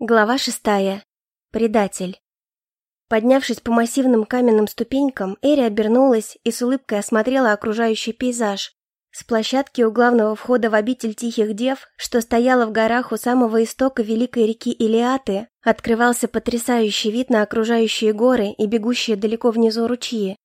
Глава шестая. Предатель. Поднявшись по массивным каменным ступенькам, Эри обернулась и с улыбкой осмотрела окружающий пейзаж. С площадки у главного входа в обитель Тихих Дев, что стояла в горах у самого истока великой реки Илиаты, открывался потрясающий вид на окружающие горы и бегущие далеко внизу ручьи.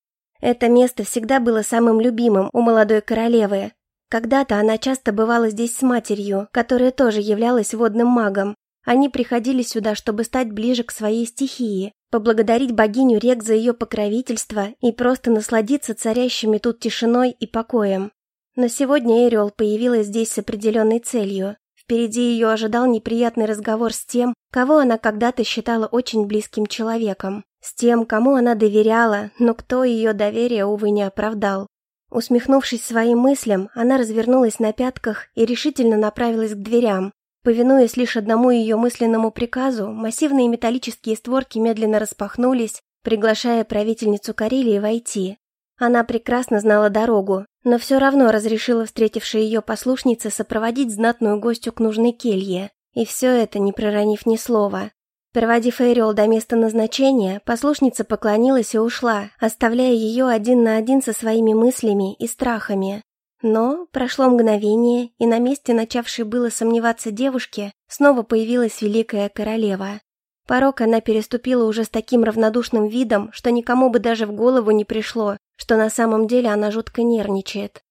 Это место всегда было самым любимым у молодой королевы. Когда-то она часто бывала здесь с матерью, которая тоже являлась водным магом, они приходили сюда, чтобы стать ближе к своей стихии, поблагодарить богиню рек за ее покровительство и просто насладиться царящими тут тишиной и покоем. Но сегодня Эриол появилась здесь с определенной целью. Впереди ее ожидал неприятный разговор с тем, кого она когда-то считала очень близким человеком. С тем, кому она доверяла, но кто ее доверие, увы, не оправдал. Усмехнувшись своим мыслям, она развернулась на пятках и решительно направилась к дверям, Повинуясь лишь одному ее мысленному приказу, массивные металлические створки медленно распахнулись, приглашая правительницу Карелии войти. Она прекрасно знала дорогу, но все равно разрешила встретившей ее послушнице сопроводить знатную гостью к нужной келье. И все это, не проронив ни слова. Проводив Эриол до места назначения, послушница поклонилась и ушла, оставляя ее один на один со своими мыслями и страхами. Но прошло мгновение, и на месте начавшей было сомневаться девушки снова появилась великая королева. Порог она переступила уже с таким равнодушным видом, что никому бы даже в голову не пришло, что на самом деле она жутко нервничает.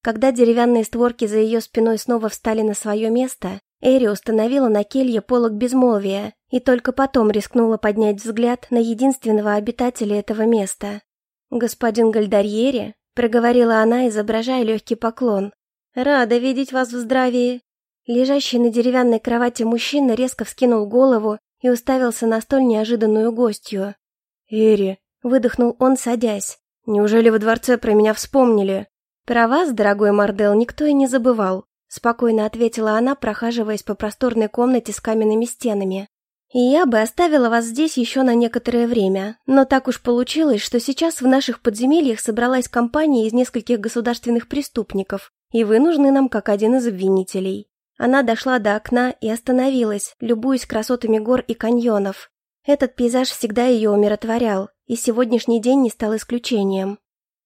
Когда деревянные створки за ее спиной снова встали на свое место, Эри установила на келье полог безмолвия и только потом рискнула поднять взгляд на единственного обитателя этого места. Господин Гальдарьери, проговорила она, изображая легкий поклон. «Рада видеть вас в здравии». Лежащий на деревянной кровати мужчина резко вскинул голову и уставился на столь неожиданную гостью. «Эри», — выдохнул он, садясь, — «неужели во дворце про меня вспомнили?» «Про вас, дорогой Мардел, никто и не забывал», — спокойно ответила она, прохаживаясь по просторной комнате с каменными стенами. И я бы оставила вас здесь еще на некоторое время, но так уж получилось, что сейчас в наших подземельях собралась компания из нескольких государственных преступников, и вы нужны нам как один из обвинителей. Она дошла до окна и остановилась, любуясь красотами гор и каньонов. Этот пейзаж всегда ее умиротворял, и сегодняшний день не стал исключением.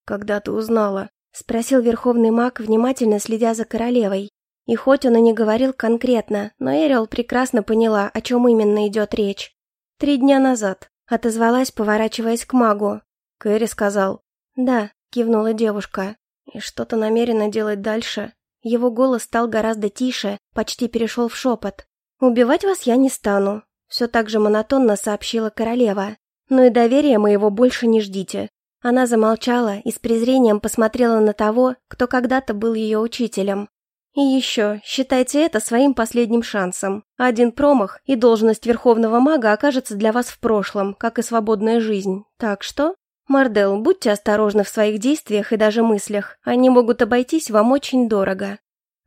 «Когда ты узнала?» – спросил верховный маг, внимательно следя за королевой. И хоть он и не говорил конкретно, но Эриол прекрасно поняла, о чем именно идет речь. «Три дня назад», — отозвалась, поворачиваясь к магу. Кэрри сказал. «Да», — кивнула девушка. «И что-то намерена делать дальше?» Его голос стал гораздо тише, почти перешел в шепот. «Убивать вас я не стану», — все так же монотонно сообщила королева. «Но и доверия моего больше не ждите». Она замолчала и с презрением посмотрела на того, кто когда-то был ее учителем. И еще, считайте это своим последним шансом. Один промах, и должность верховного мага окажется для вас в прошлом, как и свободная жизнь. Так что, Мардел, будьте осторожны в своих действиях и даже мыслях. Они могут обойтись вам очень дорого.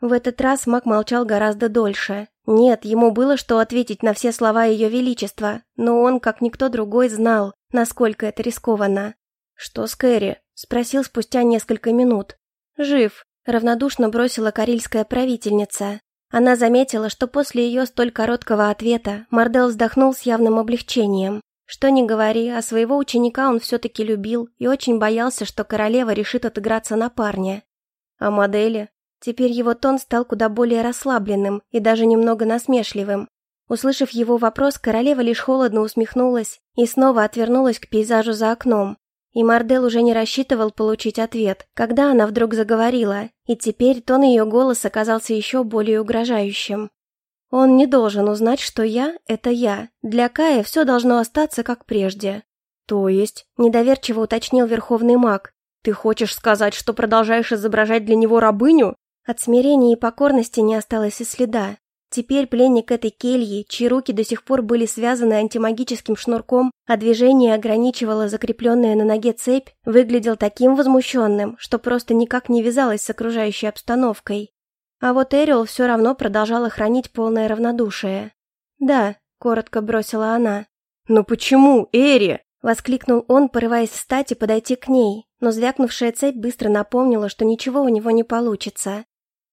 В этот раз маг молчал гораздо дольше. Нет, ему было что ответить на все слова Ее Величества, но он, как никто другой, знал, насколько это рискованно. «Что с Кэрри?» – спросил спустя несколько минут. «Жив», равнодушно бросила карельская правительница. Она заметила, что после ее столь короткого ответа Мардел вздохнул с явным облегчением. Что ни говори, а своего ученика он все-таки любил и очень боялся, что королева решит отыграться на парня. А модели? Теперь его тон стал куда более расслабленным и даже немного насмешливым. Услышав его вопрос, королева лишь холодно усмехнулась и снова отвернулась к пейзажу за окном. И Мардел уже не рассчитывал получить ответ, когда она вдруг заговорила, и теперь тон ее голоса оказался еще более угрожающим. «Он не должен узнать, что я — это я. Для Кая все должно остаться как прежде». «То есть?» — недоверчиво уточнил Верховный маг. «Ты хочешь сказать, что продолжаешь изображать для него рабыню?» От смирения и покорности не осталось и следа. Теперь пленник этой кельи, чьи руки до сих пор были связаны антимагическим шнурком, а движение ограничивало закрепленная на ноге цепь, выглядел таким возмущенным, что просто никак не вязалось с окружающей обстановкой. А вот Эриол все равно продолжала хранить полное равнодушие. «Да», — коротко бросила она. «Но почему, Эри?» — воскликнул он, порываясь встать и подойти к ней, но звякнувшая цепь быстро напомнила, что ничего у него не получится.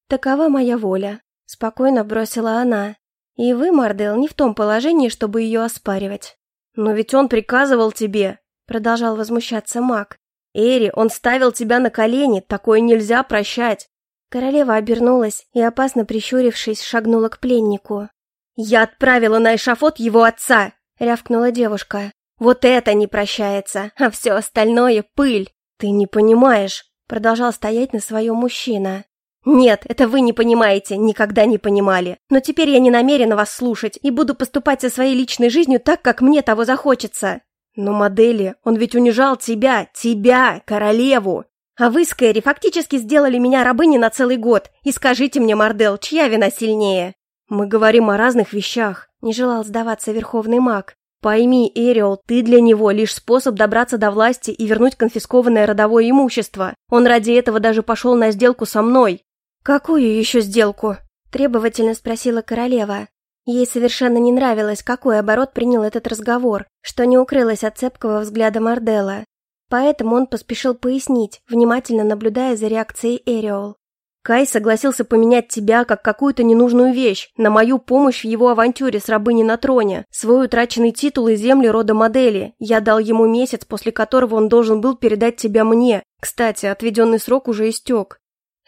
«Такова моя воля», Спокойно бросила она. И вы, Мардел, не в том положении, чтобы ее оспаривать. Но ведь он приказывал тебе, продолжал возмущаться маг. Эри, он ставил тебя на колени, такое нельзя прощать. Королева обернулась и, опасно прищурившись, шагнула к пленнику. «Я отправила на эшафот его отца!» — рявкнула девушка. «Вот это не прощается, а все остальное — пыль!» «Ты не понимаешь!» — продолжал стоять на своем мужчина. «Нет, это вы не понимаете, никогда не понимали. Но теперь я не намерена вас слушать и буду поступать со своей личной жизнью так, как мне того захочется». «Но модели, он ведь унижал тебя, тебя, королеву. А вы, Скэри, фактически сделали меня рабыней на целый год. И скажите мне, Мардел, чья вина сильнее?» «Мы говорим о разных вещах», — не желал сдаваться верховный маг. «Пойми, Эриол, ты для него лишь способ добраться до власти и вернуть конфискованное родовое имущество. Он ради этого даже пошел на сделку со мной». «Какую еще сделку?» – требовательно спросила королева. Ей совершенно не нравилось, какой оборот принял этот разговор, что не укрылось от цепкого взгляда Мардела. Поэтому он поспешил пояснить, внимательно наблюдая за реакцией Эриол. Кай согласился поменять тебя как какую-то ненужную вещь на мою помощь в его авантюре с рабыней на троне, свой утраченный титул и земли рода модели. Я дал ему месяц, после которого он должен был передать тебя мне. Кстати, отведенный срок уже истек.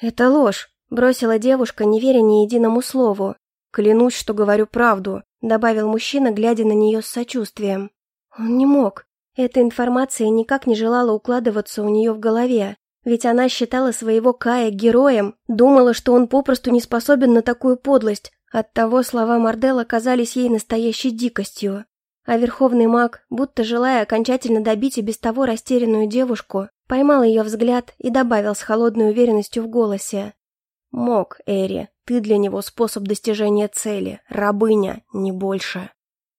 Это ложь, бросила девушка, не веря ни единому слову. Клянусь, что говорю правду, добавил мужчина, глядя на нее с сочувствием. Он не мог. Эта информация никак не желала укладываться у нее в голове. Ведь она считала своего Кая героем, думала, что он попросту не способен на такую подлость. Оттого слова Мардела казались ей настоящей дикостью. А верховный маг, будто желая окончательно добить и без того растерянную девушку, поймал ее взгляд и добавил с холодной уверенностью в голосе. «Мог, Эри, ты для него способ достижения цели, рабыня, не больше».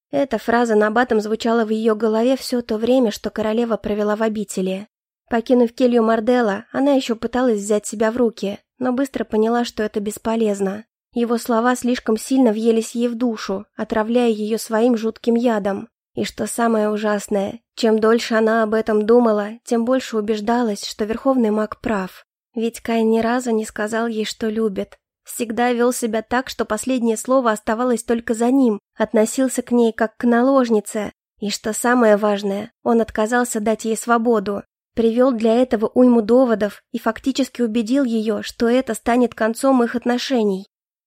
Эта фраза набатом звучала в ее голове все то время, что королева провела в обители. Покинув келью Мардела, она еще пыталась взять себя в руки, но быстро поняла, что это бесполезно. Его слова слишком сильно въелись ей в душу, отравляя ее своим жутким ядом. И что самое ужасное, чем дольше она об этом думала, тем больше убеждалась, что Верховный Маг прав. Ведь Кай ни разу не сказал ей, что любит. Всегда вел себя так, что последнее слово оставалось только за ним, относился к ней как к наложнице. И что самое важное, он отказался дать ей свободу, Привел для этого уйму доводов и фактически убедил ее, что это станет концом их отношений.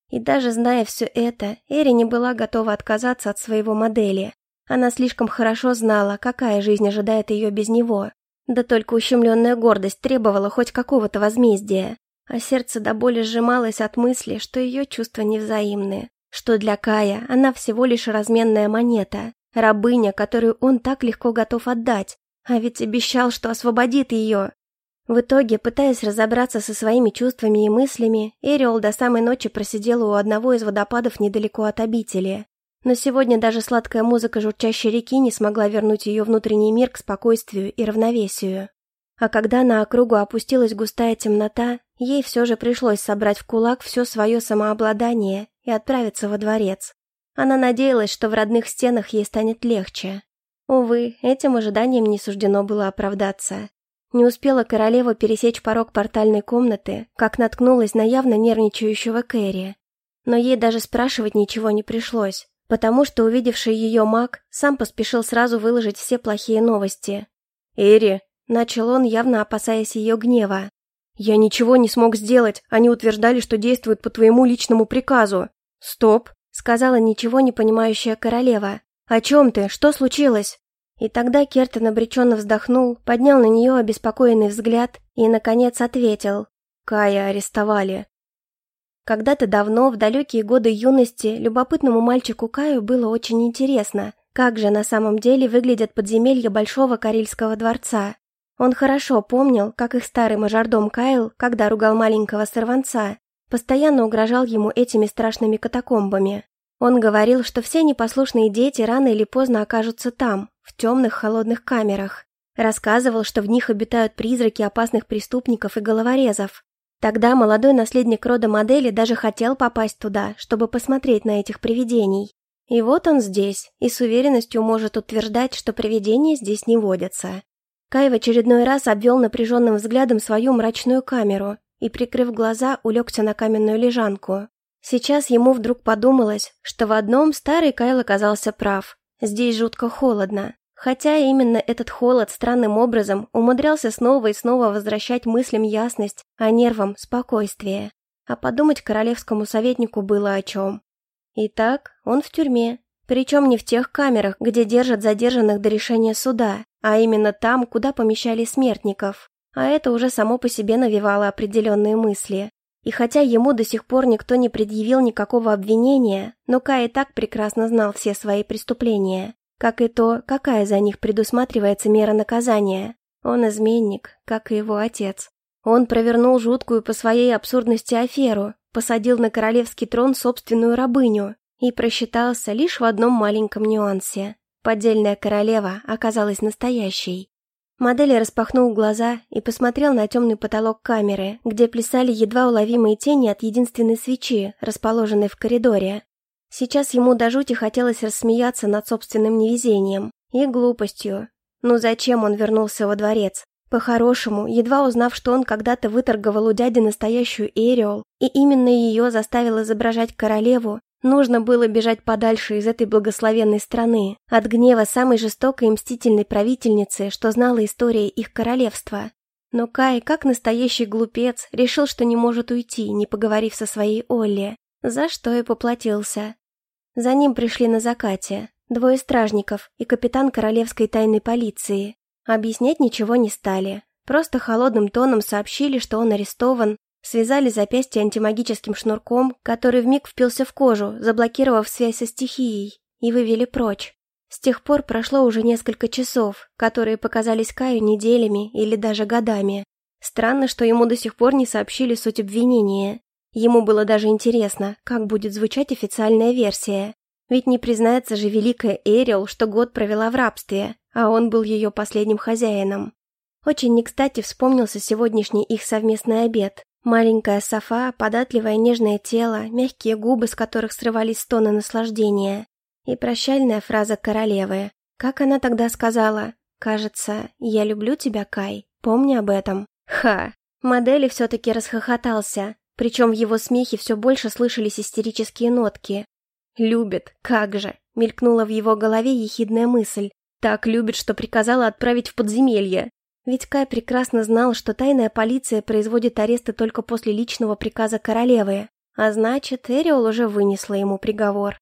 И даже зная все это, Эри не была готова отказаться от своего модели. Она слишком хорошо знала, какая жизнь ожидает ее без него. Да только ущемленная гордость требовала хоть какого-то возмездия. А сердце до боли сжималось от мысли, что ее чувства невзаимны. Что для Кая она всего лишь разменная монета, рабыня, которую он так легко готов отдать, а ведь обещал, что освободит ее. В итоге, пытаясь разобраться со своими чувствами и мыслями, Эриол до самой ночи просидела у одного из водопадов недалеко от обители. Но сегодня даже сладкая музыка журчащей реки не смогла вернуть ее внутренний мир к спокойствию и равновесию. А когда на округу опустилась густая темнота, ей все же пришлось собрать в кулак все свое самообладание и отправиться во дворец. Она надеялась, что в родных стенах ей станет легче. Увы, этим ожиданием не суждено было оправдаться. Не успела королева пересечь порог портальной комнаты, как наткнулась на явно нервничающего Кэрри. Но ей даже спрашивать ничего не пришлось, потому что увидевший ее маг сам поспешил сразу выложить все плохие новости. «Эри!» – начал он, явно опасаясь ее гнева. «Я ничего не смог сделать, они утверждали, что действуют по твоему личному приказу». «Стоп!» – сказала ничего не понимающая королева. «О чем ты? Что случилось?» И тогда Кертон обреченно вздохнул, поднял на нее обеспокоенный взгляд и, наконец, ответил. «Кая арестовали». Когда-то давно, в далекие годы юности, любопытному мальчику Каю было очень интересно, как же на самом деле выглядят подземелья Большого Карельского дворца. Он хорошо помнил, как их старый мажордом Кайл, когда ругал маленького сорванца, постоянно угрожал ему этими страшными катакомбами. Он говорил, что все непослушные дети рано или поздно окажутся там, в темных холодных камерах. Рассказывал, что в них обитают призраки опасных преступников и головорезов. Тогда молодой наследник рода модели даже хотел попасть туда, чтобы посмотреть на этих привидений. И вот он здесь, и с уверенностью может утверждать, что привидения здесь не водятся. Кай в очередной раз обвел напряженным взглядом свою мрачную камеру и, прикрыв глаза, улегся на каменную лежанку. Сейчас ему вдруг подумалось, что в одном старый Кайл оказался прав. Здесь жутко холодно. Хотя именно этот холод странным образом умудрялся снова и снова возвращать мыслям ясность, а нервам спокойствие. А подумать королевскому советнику было о чем. Итак, он в тюрьме. Причем не в тех камерах, где держат задержанных до решения суда, а именно там, куда помещали смертников. А это уже само по себе навевало определенные мысли. И хотя ему до сих пор никто не предъявил никакого обвинения, но Кай и так прекрасно знал все свои преступления, как и то, какая за них предусматривается мера наказания. Он изменник, как и его отец. Он провернул жуткую по своей абсурдности аферу, посадил на королевский трон собственную рабыню и просчитался лишь в одном маленьком нюансе. Поддельная королева оказалась настоящей. Модель распахнул глаза и посмотрел на темный потолок камеры, где плясали едва уловимые тени от единственной свечи, расположенной в коридоре. Сейчас ему до жути хотелось рассмеяться над собственным невезением и глупостью. Ну зачем он вернулся во дворец? По-хорошему, едва узнав, что он когда-то выторговал у дяди настоящую Эриол, и именно ее заставил изображать королеву, Нужно было бежать подальше из этой благословенной страны, от гнева самой жестокой и мстительной правительницы, что знала история их королевства. Но Кай, как настоящий глупец, решил, что не может уйти, не поговорив со своей Олли, за что и поплатился. За ним пришли на закате, двое стражников и капитан королевской тайной полиции. Объяснять ничего не стали, просто холодным тоном сообщили, что он арестован Связали запястье антимагическим шнурком, который вмиг впился в кожу, заблокировав связь со стихией, и вывели прочь. С тех пор прошло уже несколько часов, которые показались Каю неделями или даже годами. Странно, что ему до сих пор не сообщили суть обвинения. Ему было даже интересно, как будет звучать официальная версия. Ведь не признается же великая Эрил, что год провела в рабстве, а он был ее последним хозяином. Очень не кстати вспомнился сегодняшний их совместный обед. Маленькая софа, податливое нежное тело, мягкие губы, с которых срывались стоны наслаждения. И прощальная фраза королевы. Как она тогда сказала? «Кажется, я люблю тебя, Кай. Помни об этом». Ха! Модели все-таки расхохотался, причем в его смехе все больше слышались истерические нотки. «Любит, как же!» — мелькнула в его голове ехидная мысль. «Так любит, что приказала отправить в подземелье. Ведь Кай прекрасно знал, что тайная полиция производит аресты только после личного приказа королевы, а значит, Эриол уже вынесла ему приговор.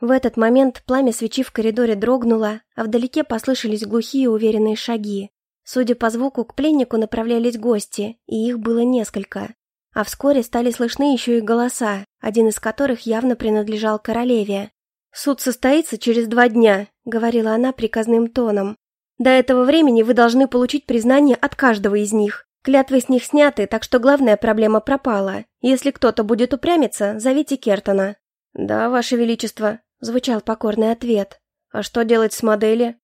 В этот момент пламя свечи в коридоре дрогнуло, а вдалеке послышались глухие уверенные шаги. Судя по звуку, к пленнику направлялись гости, и их было несколько. А вскоре стали слышны еще и голоса, один из которых явно принадлежал королеве. «Суд состоится через два дня», — говорила она приказным тоном. До этого времени вы должны получить признание от каждого из них. Клятвы с них сняты, так что главная проблема пропала. Если кто-то будет упрямиться, зовите Кертона». «Да, Ваше Величество», — звучал покорный ответ. «А что делать с модели?»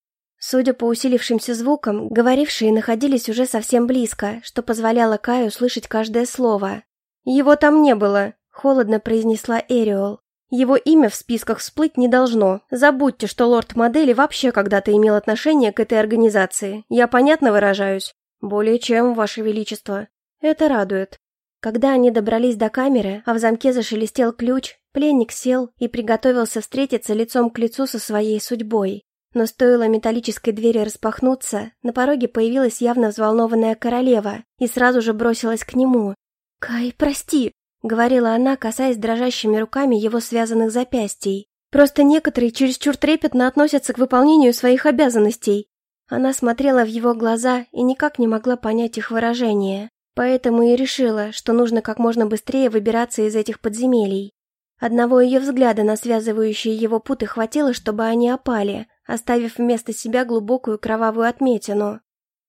Судя по усилившимся звукам, говорившие находились уже совсем близко, что позволяло Каю слышать каждое слово. «Его там не было», — холодно произнесла Эриол. Его имя в списках всплыть не должно. Забудьте, что лорд Модели вообще когда-то имел отношение к этой организации. Я понятно выражаюсь? Более чем, ваше величество. Это радует. Когда они добрались до камеры, а в замке зашелестел ключ, пленник сел и приготовился встретиться лицом к лицу со своей судьбой. Но стоило металлической двери распахнуться, на пороге появилась явно взволнованная королева и сразу же бросилась к нему. «Кай, прости!» говорила она, касаясь дрожащими руками его связанных запястий. Просто некоторые чересчур трепетно относятся к выполнению своих обязанностей. Она смотрела в его глаза и никак не могла понять их выражение. Поэтому и решила, что нужно как можно быстрее выбираться из этих подземелий. Одного ее взгляда на связывающие его путы хватило, чтобы они опали, оставив вместо себя глубокую кровавую отметину.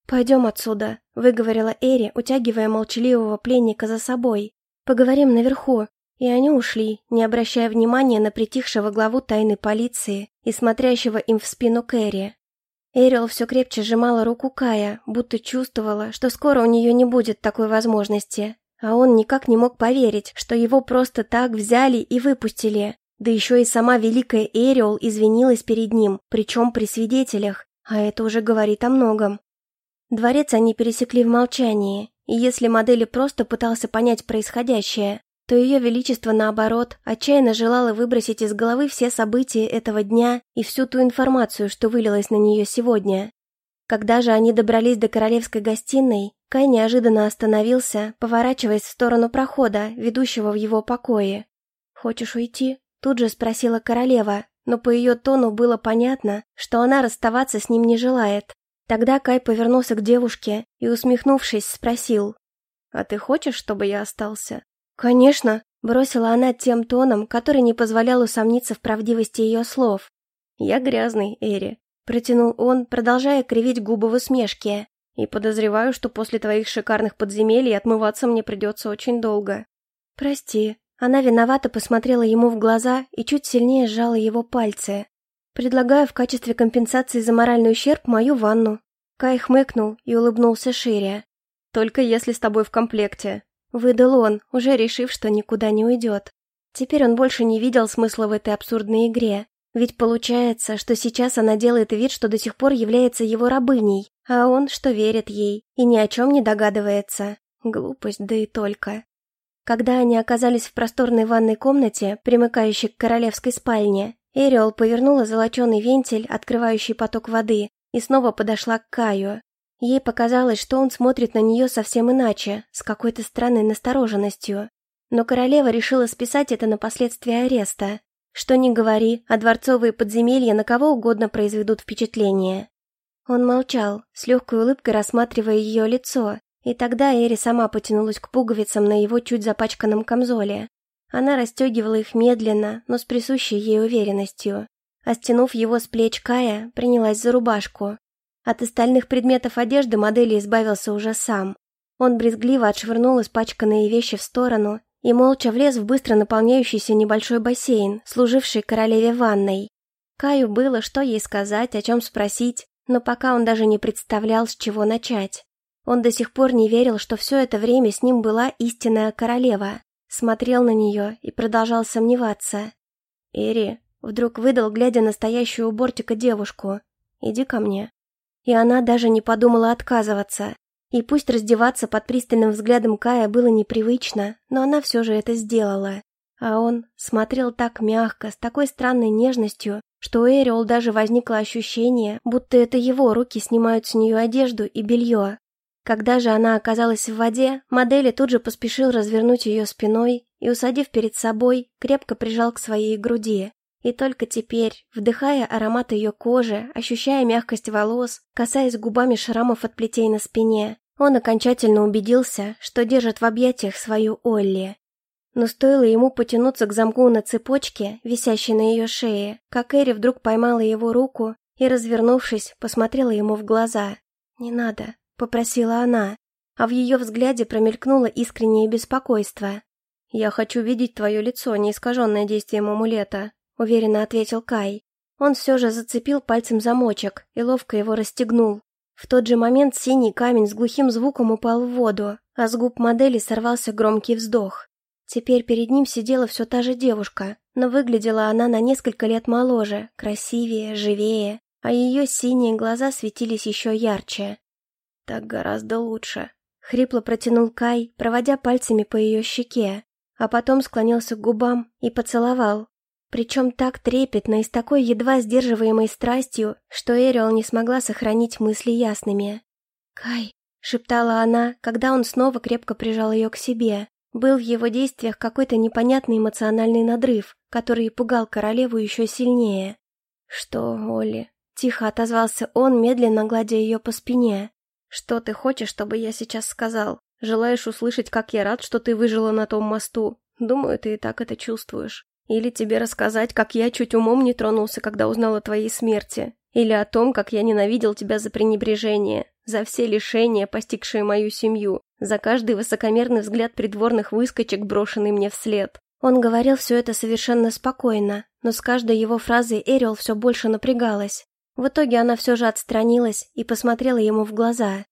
«Пойдем отсюда», — выговорила Эри, утягивая молчаливого пленника за собой. Поговорим наверху». И они ушли, не обращая внимания на притихшего главу тайной полиции и смотрящего им в спину Кэрри. Эрил все крепче сжимала руку Кая, будто чувствовала, что скоро у нее не будет такой возможности. А он никак не мог поверить, что его просто так взяли и выпустили. Да еще и сама великая Эриол извинилась перед ним, причем при свидетелях, а это уже говорит о многом. Дворец они пересекли в молчании, и если модели просто пытался понять происходящее, то ее величество, наоборот, отчаянно желало выбросить из головы все события этого дня и всю ту информацию, что вылилась на нее сегодня. Когда же они добрались до королевской гостиной, Кай неожиданно остановился, поворачиваясь в сторону прохода, ведущего в его покое. «Хочешь уйти?» – тут же спросила королева, но по ее тону было понятно, что она расставаться с ним не желает. Тогда Кай повернулся к девушке и, усмехнувшись, спросил. «А ты хочешь, чтобы я остался?» «Конечно», — бросила она тем тоном, который не позволял усомниться в правдивости ее слов. «Я грязный, Эри», — протянул он, продолжая кривить губы в усмешке. «И подозреваю, что после твоих шикарных подземелий отмываться мне придется очень долго». «Прости». Она виновато посмотрела ему в глаза и чуть сильнее сжала его пальцы. «Предлагаю в качестве компенсации за моральный ущерб мою ванну». Кай хмыкнул и улыбнулся шире. «Только если с тобой в комплекте», Выдал он, уже решив, что никуда не уйдет. Теперь он больше не видел смысла в этой абсурдной игре. Ведь получается, что сейчас она делает вид, что до сих пор является его рабыней, а он, что верит ей, и ни о чем не догадывается. Глупость, да и только. Когда они оказались в просторной ванной комнате, примыкающей к королевской спальне, Эриол повернула золоченый вентиль, открывающий поток воды, и снова подошла к Каю. Ей показалось, что он смотрит на нее совсем иначе, с какой-то странной настороженностью. Но королева решила списать это на последствия ареста. Что ни говори, а дворцовые подземелья на кого угодно произведут впечатление. Он молчал, с легкой улыбкой рассматривая ее лицо, и тогда Эри сама потянулась к пуговицам на его чуть запачканном камзоле. Она расстегивала их медленно, но с присущей ей уверенностью. А стянув его с плеч Кая, принялась за рубашку. От остальных предметов одежды модели избавился уже сам. Он брезгливо отшвырнул испачканные вещи в сторону и молча влез в быстро наполняющийся небольшой бассейн, служивший королеве ванной. Каю было, что ей сказать, о чем спросить, но пока он даже не представлял, с чего начать. Он до сих пор не верил, что все это время с ним была истинная королева. Смотрел на нее и продолжал сомневаться. «Эри», — вдруг выдал, глядя на стоящую у бортика девушку, — «иди ко мне». И она даже не подумала отказываться. И пусть раздеваться под пристальным взглядом Кая было непривычно, но она все же это сделала. А он смотрел так мягко, с такой странной нежностью, что у Эриол даже возникло ощущение, будто это его руки снимают с нее одежду и белье. Когда же она оказалась в воде, модели тут же поспешил развернуть ее спиной и, усадив перед собой, крепко прижал к своей груди. И только теперь, вдыхая аромат ее кожи, ощущая мягкость волос, касаясь губами шрамов от плетей на спине, он окончательно убедился, что держит в объятиях свою Олли. Но стоило ему потянуться к замку на цепочке, висящей на ее шее, как Эри вдруг поймала его руку и, развернувшись, посмотрела ему в глаза. «Не надо», — попросила она, а в ее взгляде промелькнуло искреннее беспокойство. «Я хочу видеть твое лицо, не искаженное действием амулета», — уверенно ответил Кай. Он все же зацепил пальцем замочек и ловко его расстегнул. В тот же момент синий камень с глухим звуком упал в воду, а с губ модели сорвался громкий вздох. Теперь перед ним сидела все та же девушка, но выглядела она на несколько лет моложе, красивее, живее, а ее синие глаза светились еще ярче. «Так гораздо лучше», — хрипло протянул Кай, проводя пальцами по ее щеке, а потом склонился к губам и поцеловал, причем так трепетно и с такой едва сдерживаемой страстью, что Эриол не смогла сохранить мысли ясными. «Кай», — шептала она, когда он снова крепко прижал ее к себе. Был в его действиях какой-то непонятный эмоциональный надрыв, который пугал королеву еще сильнее. «Что, Олли?» — тихо отозвался он, медленно гладя ее по спине. «Что ты хочешь, чтобы я сейчас сказал? Желаешь услышать, как я рад, что ты выжила на том мосту? Думаю, ты и так это чувствуешь. Или тебе рассказать, как я чуть умом не тронулся, когда узнал о твоей смерти. Или о том, как я ненавидел тебя за пренебрежение, за все лишения, постигшие мою семью, за каждый высокомерный взгляд придворных выскочек, брошенный мне вслед. Он говорил все это совершенно спокойно, но с каждой его фразой Эрил все больше напрягалась. В итоге она все же отстранилась и посмотрела ему в глаза.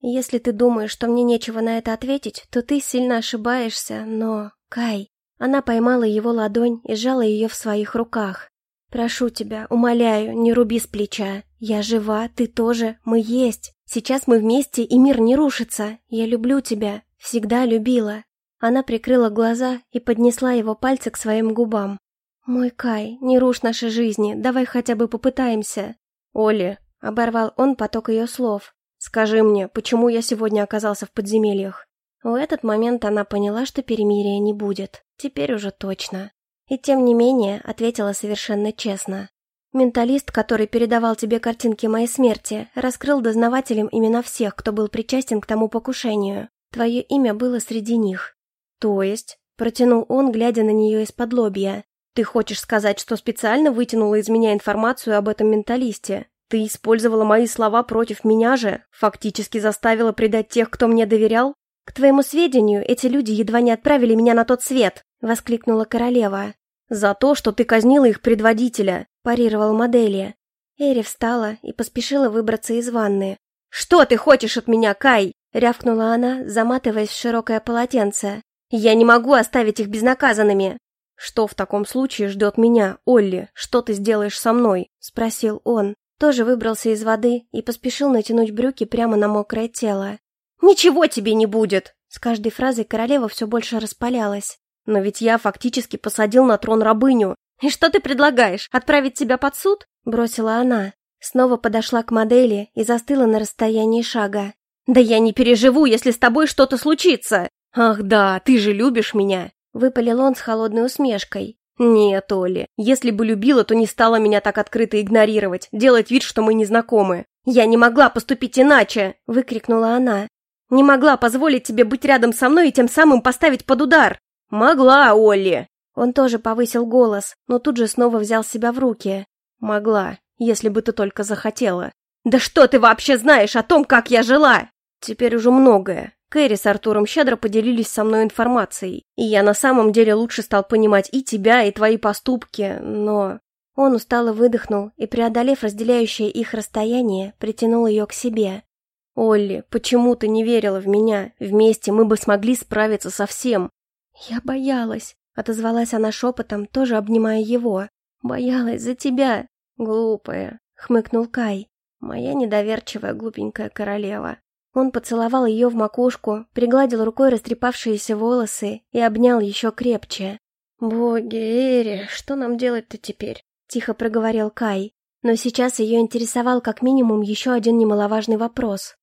«Если ты думаешь, что мне нечего на это ответить, то ты сильно ошибаешься, но... Кай, она поймала его ладонь и сжала ее в своих руках. «Прошу тебя, умоляю, не руби с плеча. Я жива, ты тоже, мы есть. Сейчас мы вместе, и мир не рушится. Я люблю тебя, всегда любила». Она прикрыла глаза и поднесла его пальцы к своим губам. «Мой Кай, не рушь наши жизни, давай хотя бы попытаемся». «Оли», — оборвал он поток ее слов, — «скажи мне, почему я сегодня оказался в подземельях?» В этот момент она поняла, что перемирия не будет. Теперь уже точно. И тем не менее, ответила совершенно честно. Менталист, который передавал тебе картинки моей смерти, раскрыл дознавателям имена всех, кто был причастен к тому покушению. Твое имя было среди них. То есть, протянул он, глядя на нее из-под лобья. Ты хочешь сказать, что специально вытянула из меня информацию об этом менталисте? Ты использовала мои слова против меня же? Фактически заставила предать тех, кто мне доверял? К твоему сведению, эти люди едва не отправили меня на тот свет, воскликнула королева. За то, что ты казнила их предводителя, парировал модели. Эри встала и поспешила выбраться из ванны. «Что ты хочешь от меня, Кай?» — рявкнула она, заматываясь в широкое полотенце. «Я не могу оставить их безнаказанными!» «Что в таком случае ждет меня, Олли? Что ты сделаешь со мной?» — спросил он. Тоже выбрался из воды и поспешил натянуть брюки прямо на мокрое тело. «Ничего тебе не будет!» С каждой фразой королева все больше распалялась. «Но ведь я фактически посадил на трон рабыню. И что ты предлагаешь, отправить тебя под суд?» Бросила она. Снова подошла к модели и застыла на расстоянии шага. «Да я не переживу, если с тобой что-то случится!» «Ах да, ты же любишь меня!» Выпалил он с холодной усмешкой. «Нет, Оли, если бы любила, то не стала меня так открыто игнорировать, делать вид, что мы не знакомы. Я не могла поступить иначе!» — выкрикнула она. Не могла позволить тебе быть рядом со мной и тем самым поставить под удар. Могла, Олли. Он тоже повысил голос, но тут же снова взял себя в руки. Могла, если бы ты только захотела. Да что ты вообще знаешь о том, как я жила? Теперь уже многое. Кэрри с Артуром щедро поделились со мной информацией, и я на самом деле лучше стал понимать и тебя, и твои поступки, но... Он устало выдохнул и, преодолев разделяющее их расстояние, притянул ее к себе. «Олли, почему ты не верила в меня? Вместе мы бы смогли справиться со всем». «Я боялась», — отозвалась она шепотом, тоже обнимая его. «Боялась за тебя». «Глупая», — хмыкнул Кай. «Моя недоверчивая глупенькая королева». Он поцеловал ее в макушку, пригладил рукой растрепавшиеся волосы и обнял еще крепче. «Боги, Эри, что нам делать-то теперь?» — тихо проговорил Кай. Но сейчас ее интересовал как минимум еще один немаловажный вопрос.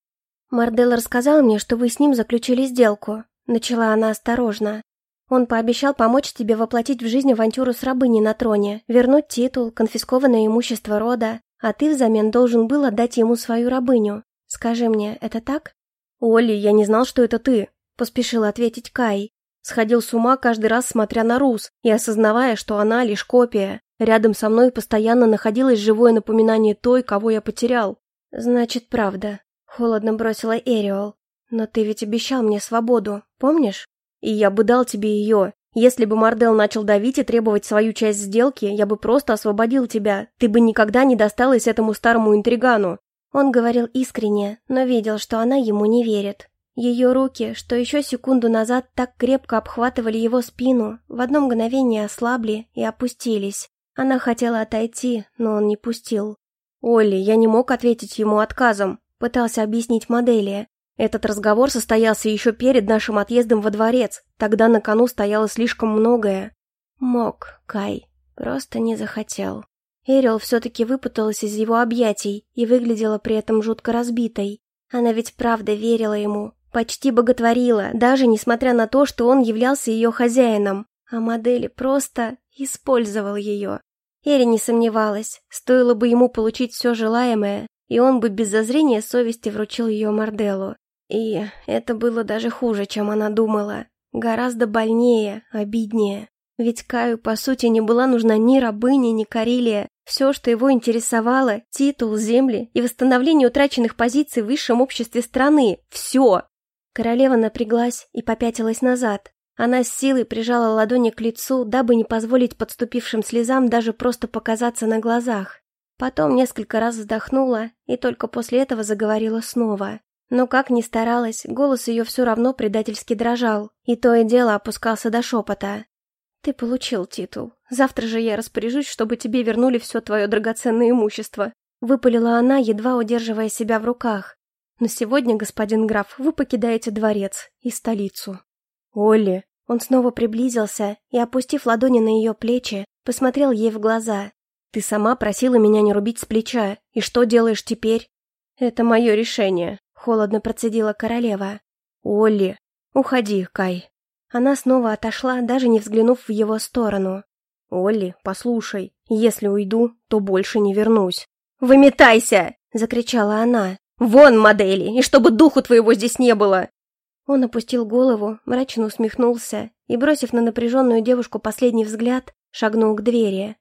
«Мардел рассказал мне, что вы с ним заключили сделку», — начала она осторожно. «Он пообещал помочь тебе воплотить в жизнь авантюру с рабыней на троне, вернуть титул, конфискованное имущество рода, а ты взамен должен был отдать ему свою рабыню. Скажи мне, это так?» «Олли, я не знал, что это ты», — поспешил ответить Кай. Сходил с ума каждый раз, смотря на Рус, и осознавая, что она лишь копия. Рядом со мной постоянно находилось живое напоминание той, кого я потерял. «Значит, правда», Холодно бросила Эриол. «Но ты ведь обещал мне свободу, помнишь?» «И я бы дал тебе ее. Если бы Мардел начал давить и требовать свою часть сделки, я бы просто освободил тебя. Ты бы никогда не досталась этому старому интригану». Он говорил искренне, но видел, что она ему не верит. Ее руки, что еще секунду назад так крепко обхватывали его спину, в одно мгновение ослабли и опустились. Она хотела отойти, но он не пустил. «Олли, я не мог ответить ему отказом. Пытался объяснить модели. Этот разговор состоялся еще перед нашим отъездом во дворец. Тогда на кону стояло слишком многое. Мог, Кай. Просто не захотел. Эрил все-таки выпуталась из его объятий и выглядела при этом жутко разбитой. Она ведь правда верила ему, почти боготворила, даже несмотря на то, что он являлся ее хозяином, а модели просто использовал ее. Эри не сомневалась, стоило бы ему получить все желаемое, и он бы без зазрения совести вручил ее Марделу. И это было даже хуже, чем она думала. Гораздо больнее, обиднее. Ведь Каю, по сути, не была нужна ни рабыня, ни Карелия. Все, что его интересовало – титул, земли и восстановление утраченных позиций в высшем обществе страны. Все! Королева напряглась и попятилась назад. Она с силой прижала ладони к лицу, дабы не позволить подступившим слезам даже просто показаться на глазах. Потом несколько раз вздохнула и только после этого заговорила снова. Но как ни старалась, голос ее все равно предательски дрожал, и то и дело опускался до шепота. «Ты получил титул. Завтра же я распоряжусь, чтобы тебе вернули все твое драгоценное имущество», выпалила она, едва удерживая себя в руках. «Но сегодня, господин граф, вы покидаете дворец и столицу». Олли!» Он снова приблизился и, опустив ладони на ее плечи, посмотрел ей в глаза. «Ты сама просила меня не рубить с плеча, и что делаешь теперь?» «Это мое решение», — холодно процедила королева. «Олли, уходи, Кай». Она снова отошла, даже не взглянув в его сторону. «Олли, послушай, если уйду, то больше не вернусь». «Выметайся!» — закричала она. «Вон, модели, и чтобы духу твоего здесь не было!» Он опустил голову, мрачно усмехнулся и, бросив на напряженную девушку последний взгляд, шагнул к двери.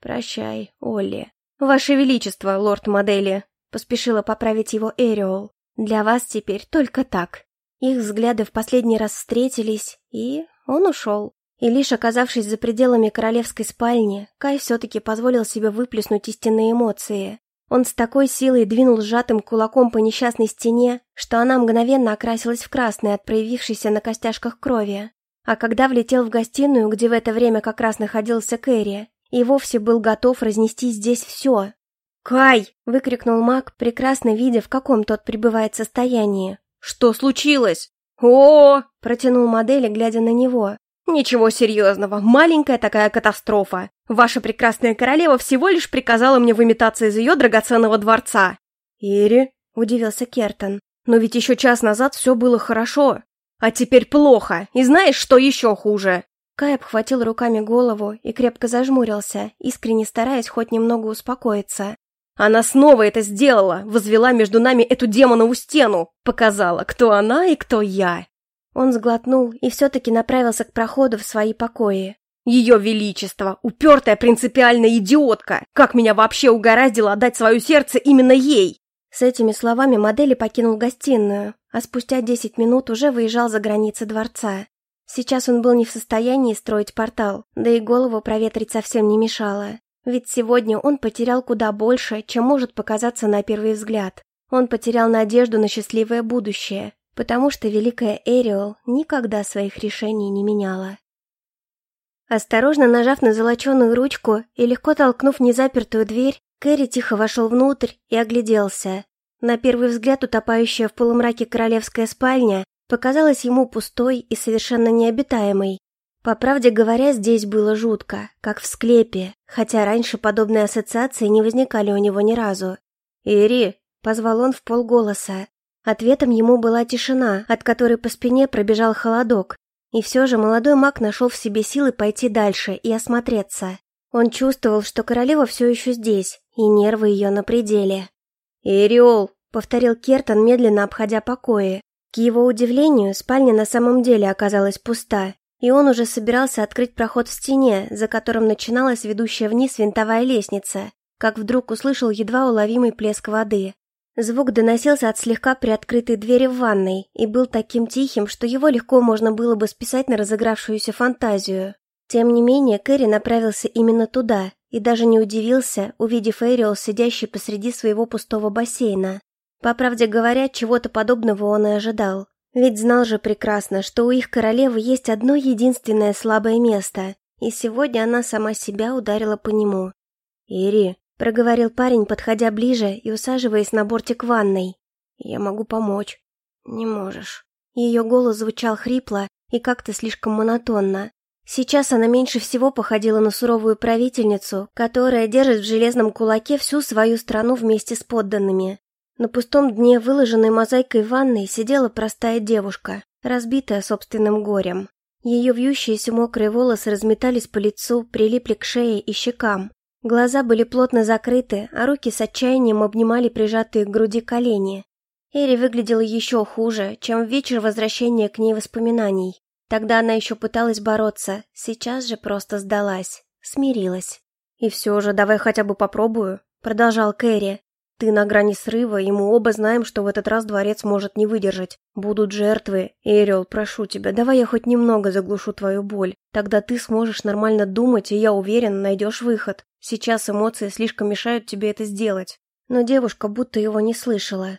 «Прощай, Олли». «Ваше Величество, лорд-модели!» — поспешила поправить его Эриол. «Для вас теперь только так». Их взгляды в последний раз встретились, и он ушел. И лишь оказавшись за пределами королевской спальни, Кай все-таки позволил себе выплеснуть истинные эмоции. Он с такой силой двинул сжатым кулаком по несчастной стене, что она мгновенно окрасилась в красный от проявившейся на костяшках крови. А когда влетел в гостиную, где в это время как раз находился Кэрри, и вовсе был готов разнести здесь все. «Кай!» — выкрикнул маг, прекрасно видя, в каком тот пребывает состоянии. «Что случилось?» «О!» — протянул модель, глядя на него. «Ничего серьезного, маленькая такая катастрофа. Ваша прекрасная королева всего лишь приказала мне выметаться из ее драгоценного дворца». «Ири?» — удивился Кертон. «Но ведь еще час назад все было хорошо. А теперь плохо. И знаешь, что еще хуже?» Кай обхватил руками голову и крепко зажмурился, искренне стараясь хоть немного успокоиться. «Она снова это сделала, возвела между нами эту демонову стену, показала, кто она и кто я». Он сглотнул и все-таки направился к проходу в свои покои. Ее Величество, упертая принципиальная идиотка! Как меня вообще угораздило отдать свое сердце именно ей? С этими словами модели покинул гостиную, а спустя десять минут уже выезжал за границы дворца. Сейчас он был не в состоянии строить портал, да и голову проветрить совсем не мешало. Ведь сегодня он потерял куда больше, чем может показаться на первый взгляд. Он потерял надежду на счастливое будущее, потому что великая Эриол никогда своих решений не меняла. Осторожно нажав на золоченую ручку и легко толкнув незапертую дверь, Кэрри тихо вошел внутрь и огляделся. На первый взгляд утопающая в полумраке королевская спальня показалась ему пустой и совершенно необитаемой. По правде говоря, здесь было жутко, как в склепе, хотя раньше подобные ассоциации не возникали у него ни разу. «Ири!» — позвал он в полголоса. Ответом ему была тишина, от которой по спине пробежал холодок. И все же молодой маг нашел в себе силы пойти дальше и осмотреться. Он чувствовал, что королева все еще здесь, и нервы ее на пределе. «Эриол!» — повторил Кертон, медленно обходя покои. К его удивлению, спальня на самом деле оказалась пуста, и он уже собирался открыть проход в стене, за которым начиналась ведущая вниз винтовая лестница, как вдруг услышал едва уловимый плеск воды. Звук доносился от слегка приоткрытой двери в ванной и был таким тихим, что его легко можно было бы списать на разыгравшуюся фантазию. Тем не менее, Кэрри направился именно туда и даже не удивился, увидев Эриол, сидящий посреди своего пустого бассейна. По правде говоря, чего-то подобного он и ожидал. Ведь знал же прекрасно, что у их королевы есть одно единственное слабое место, и сегодня она сама себя ударила по нему. «Ири, Проговорил парень, подходя ближе и усаживаясь на бортик ванной. «Я могу помочь». «Не можешь». Ее голос звучал хрипло и как-то слишком монотонно. Сейчас она меньше всего походила на суровую правительницу, которая держит в железном кулаке всю свою страну вместе с подданными. На пустом дне, выложенной мозаикой ванной, сидела простая девушка, разбитая собственным горем. Ее вьющиеся мокрые волосы разметались по лицу, прилипли к шее и щекам. Глаза были плотно закрыты, а руки с отчаянием обнимали прижатые к груди колени. Эри выглядела еще хуже, чем в вечер возвращения к ней воспоминаний. Тогда она еще пыталась бороться, сейчас же просто сдалась, смирилась. «И все же, давай хотя бы попробую», — продолжал Кэрри. «Ты на грани срыва, и мы оба знаем, что в этот раз дворец может не выдержать. Будут жертвы. Эриол, прошу тебя, давай я хоть немного заглушу твою боль. Тогда ты сможешь нормально думать, и я уверен, найдешь выход. Сейчас эмоции слишком мешают тебе это сделать. Но девушка будто его не слышала.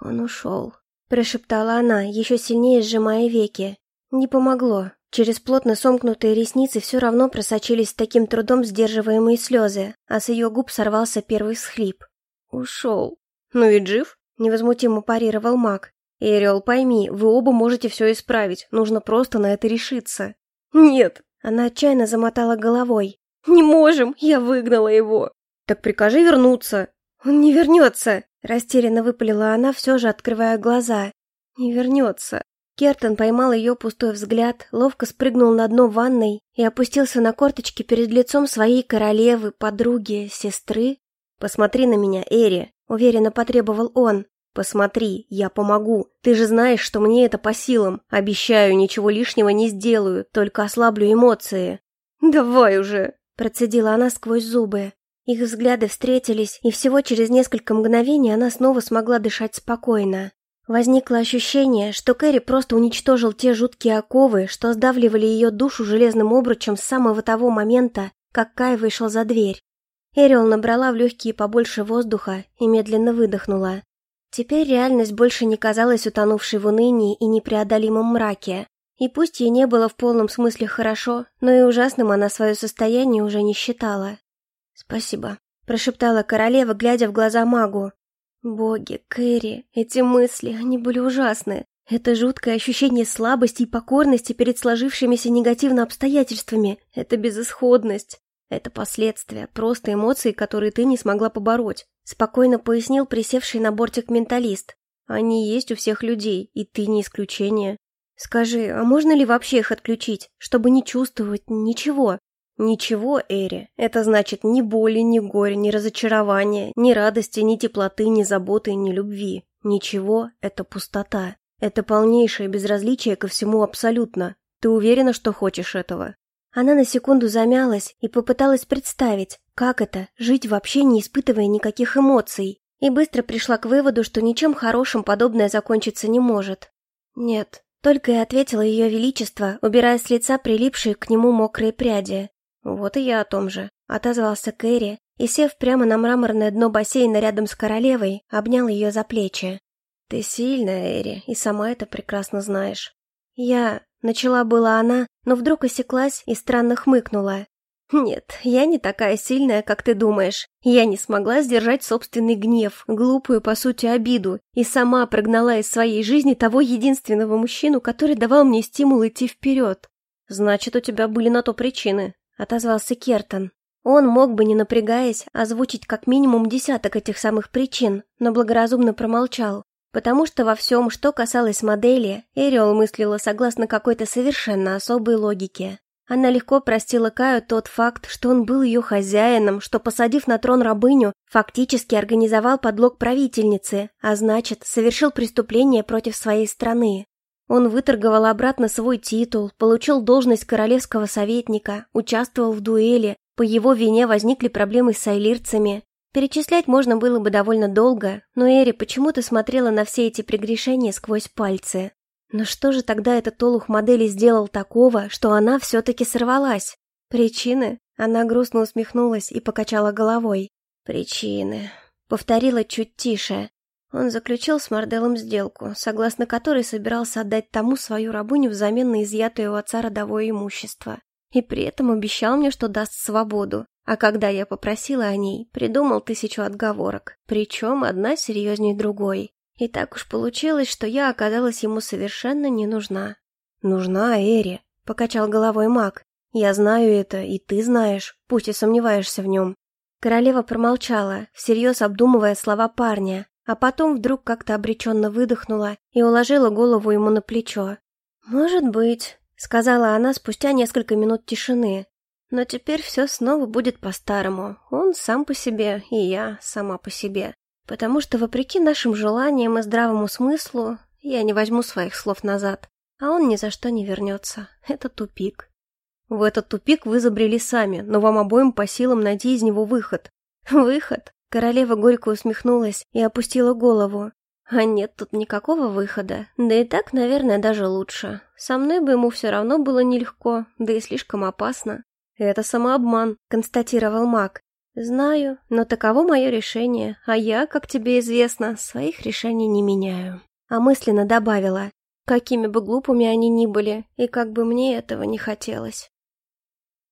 Он ушел. Прошептала она, еще сильнее сжимая веки. Не помогло. Через плотно сомкнутые ресницы все равно просочились с таким трудом сдерживаемые слезы, а с ее губ сорвался первый всхлип. «Ушел. Ну и жив?» — невозмутимо парировал маг. Эриол, пойми, вы оба можете все исправить, нужно просто на это решиться». «Нет!» Она отчаянно замотала головой. «Не можем, я выгнала его!» «Так прикажи вернуться!» «Он не вернется!» Растерянно выпалила она, все же открывая глаза. «Не вернется!» Кертон поймал ее пустой взгляд, ловко спрыгнул на дно ванной и опустился на корточки перед лицом своей королевы, подруги, сестры. «Посмотри на меня, Эри!» — уверенно потребовал он. «Посмотри, я помогу. Ты же знаешь, что мне это по силам. Обещаю, ничего лишнего не сделаю, только ослаблю эмоции». «Давай уже!» – процедила она сквозь зубы. Их взгляды встретились, и всего через несколько мгновений она снова смогла дышать спокойно. Возникло ощущение, что Кэрри просто уничтожил те жуткие оковы, что сдавливали ее душу железным обручем с самого того момента, как Кай вышел за дверь. Эриол набрала в легкие побольше воздуха и медленно выдохнула. Теперь реальность больше не казалась утонувшей в унынии и непреодолимом мраке. И пусть ей не было в полном смысле хорошо, но и ужасным она свое состояние уже не считала. «Спасибо», — прошептала королева, глядя в глаза магу. «Боги, Кэрри, эти мысли, они были ужасны. Это жуткое ощущение слабости и покорности перед сложившимися негативно обстоятельствами. Это безысходность. Это последствия, просто эмоции, которые ты не смогла побороть. Спокойно пояснил присевший на бортик менталист. Они есть у всех людей, и ты не исключение. Скажи, а можно ли вообще их отключить, чтобы не чувствовать ничего? Ничего, Эри. Это значит ни боли, ни горя, ни разочарования, ни радости, ни теплоты, ни заботы, ни любви. Ничего — это пустота. Это полнейшее безразличие ко всему абсолютно. Ты уверена, что хочешь этого? Она на секунду замялась и попыталась представить, как это – жить вообще не испытывая никаких эмоций, и быстро пришла к выводу, что ничем хорошим подобное закончиться не может. «Нет», – только и ответила ее величество, убирая с лица прилипшие к нему мокрые пряди. «Вот и я о том же», – отозвался Кэрри, и, сев прямо на мраморное дно бассейна рядом с королевой, обнял ее за плечи. «Ты сильная, Эри, и сама это прекрасно знаешь. Я...» Начала была она, но вдруг осеклась и странно хмыкнула. «Нет, я не такая сильная, как ты думаешь. Я не смогла сдержать собственный гнев, глупую, по сути, обиду, и сама прогнала из своей жизни того единственного мужчину, который давал мне стимул идти вперед. Значит, у тебя были на то причины», — отозвался Кертон. Он мог бы, не напрягаясь, озвучить как минимум десяток этих самых причин, но благоразумно промолчал. Потому что во всем, что касалось модели, Эриол мыслила согласно какой-то совершенно особой логике. Она легко простила Каю тот факт, что он был ее хозяином, что, посадив на трон рабыню, фактически организовал подлог правительницы, а значит, совершил преступление против своей страны. Он выторговал обратно свой титул, получил должность королевского советника, участвовал в дуэли, по его вине возникли проблемы с айлирцами, Перечислять можно было бы довольно долго, но Эри почему-то смотрела на все эти прегрешения сквозь пальцы. Но что же тогда этот олух модели сделал такого, что она все-таки сорвалась? Причины? Она грустно усмехнулась и покачала головой. Причины. Повторила чуть тише. Он заключил с Марделом сделку, согласно которой собирался отдать тому свою рабыню взамен на изъятое у отца родовое имущество. И при этом обещал мне, что даст свободу. А когда я попросила о ней, придумал тысячу отговорок, причем одна серьезней другой. И так уж получилось, что я оказалась ему совершенно не нужна. «Нужна Эри», — покачал головой маг. «Я знаю это, и ты знаешь, пусть и сомневаешься в нем». Королева промолчала, всерьез обдумывая слова парня, а потом вдруг как-то обреченно выдохнула и уложила голову ему на плечо. «Может быть», — сказала она спустя несколько минут тишины, но теперь все снова будет по-старому. Он сам по себе, и я сама по себе. Потому что, вопреки нашим желаниям и здравому смыслу, я не возьму своих слов назад. А он ни за что не вернется. Это тупик. В этот тупик вы забрели сами, но вам обоим по силам найти из него выход. Выход? Королева горько усмехнулась и опустила голову. А нет тут никакого выхода. Да и так, наверное, даже лучше. Со мной бы ему все равно было нелегко, да и слишком опасно. «Это самообман», — констатировал маг. «Знаю, но таково мое решение, а я, как тебе известно, своих решений не меняю». А мысленно добавила, какими бы глупыми они ни были, и как бы мне этого не хотелось.